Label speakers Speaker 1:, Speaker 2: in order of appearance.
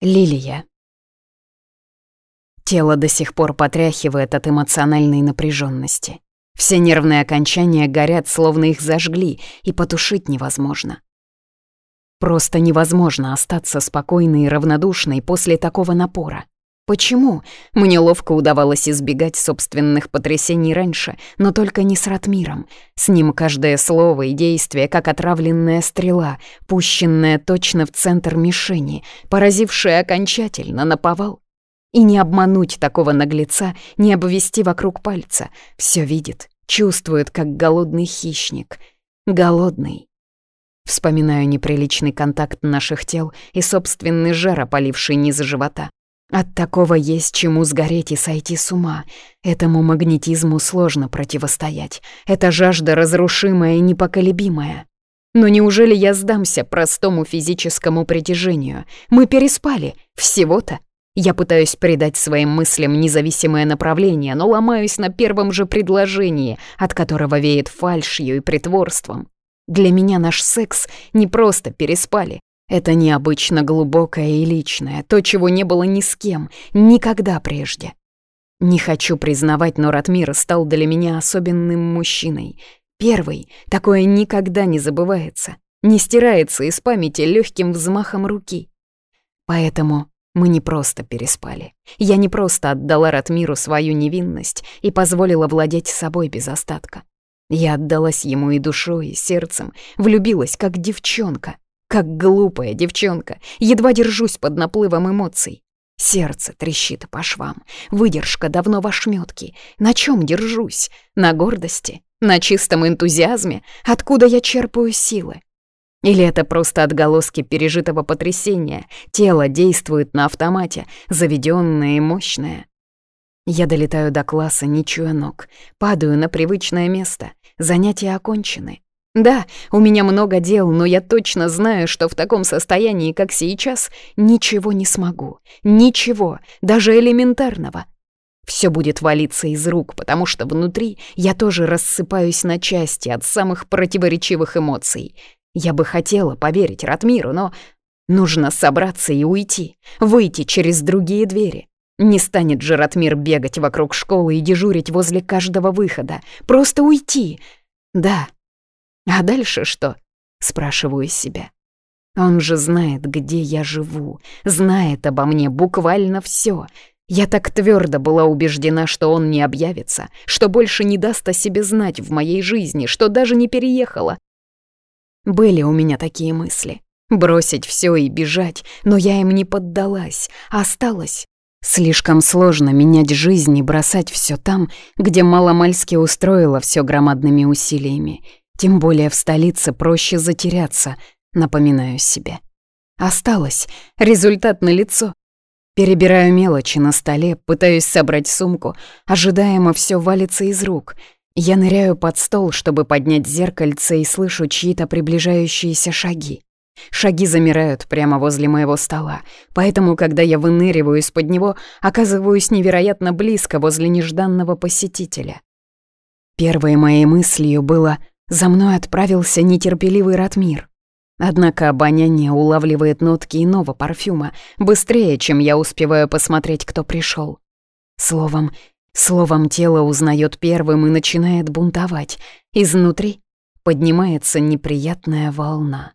Speaker 1: Лилия. Тело до сих пор потряхивает от эмоциональной напряженности. Все нервные окончания горят, словно их зажгли, и потушить невозможно. Просто невозможно остаться спокойной и равнодушной после такого напора. Почему? Мне ловко удавалось избегать собственных потрясений раньше, но только не с Ратмиром. С ним каждое слово и действие, как отравленная стрела, пущенная точно в центр мишени, поразившая окончательно наповал. И не обмануть такого наглеца, не обвести вокруг пальца. Все видит, чувствует, как голодный хищник. Голодный. Вспоминаю неприличный контакт наших тел и собственный жар, опаливший низ живота. От такого есть чему сгореть и сойти с ума. Этому магнетизму сложно противостоять. Это жажда разрушимая и непоколебимая. Но неужели я сдамся простому физическому притяжению? Мы переспали. Всего-то. Я пытаюсь придать своим мыслям независимое направление, но ломаюсь на первом же предложении, от которого веет фальшью и притворством. Для меня наш секс не просто переспали. Это необычно глубокое и личное, то, чего не было ни с кем, никогда прежде. Не хочу признавать, но Ратмир стал для меня особенным мужчиной. Первый, такое никогда не забывается, не стирается из памяти легким взмахом руки. Поэтому мы не просто переспали. Я не просто отдала Ратмиру свою невинность и позволила владеть собой без остатка. Я отдалась ему и душой, и сердцем, влюбилась как девчонка — как глупая девчонка, едва держусь под наплывом эмоций. Сердце трещит по швам, выдержка давно в ошметке. На чем держусь? На гордости? На чистом энтузиазме? Откуда я черпаю силы? Или это просто отголоски пережитого потрясения? Тело действует на автомате, заведенное и мощное. Я долетаю до класса, не чуя ног, падаю на привычное место. Занятия окончены. Да, у меня много дел, но я точно знаю, что в таком состоянии, как сейчас, ничего не смогу. Ничего, даже элементарного. Все будет валиться из рук, потому что внутри я тоже рассыпаюсь на части от самых противоречивых эмоций. Я бы хотела поверить Ратмиру, но нужно собраться и уйти, выйти через другие двери. Не станет же Ратмир бегать вокруг школы и дежурить возле каждого выхода. Просто уйти. Да, а дальше что? Спрашиваю себя. Он же знает, где я живу, знает обо мне буквально все. Я так твердо была убеждена, что он не объявится, что больше не даст о себе знать в моей жизни, что даже не переехала. Были у меня такие мысли. Бросить все и бежать, но я им не поддалась, осталась. Слишком сложно менять жизнь и бросать все там, где маломальски устроила все громадными усилиями. Тем более в столице проще затеряться, напоминаю себе. Осталось. Результат налицо. Перебираю мелочи на столе, пытаюсь собрать сумку. Ожидаемо все валится из рук. Я ныряю под стол, чтобы поднять зеркальце и слышу чьи-то приближающиеся шаги. Шаги замирают прямо возле моего стола, поэтому, когда я выныриваю из-под него, оказываюсь невероятно близко возле нежданного посетителя. Первой моей мыслью было за мной отправился нетерпеливый Ратмир. Однако обоняние улавливает нотки иного парфюма быстрее, чем я успеваю посмотреть, кто пришел. Словом, словом тело узнает первым и начинает бунтовать. Изнутри поднимается неприятная волна.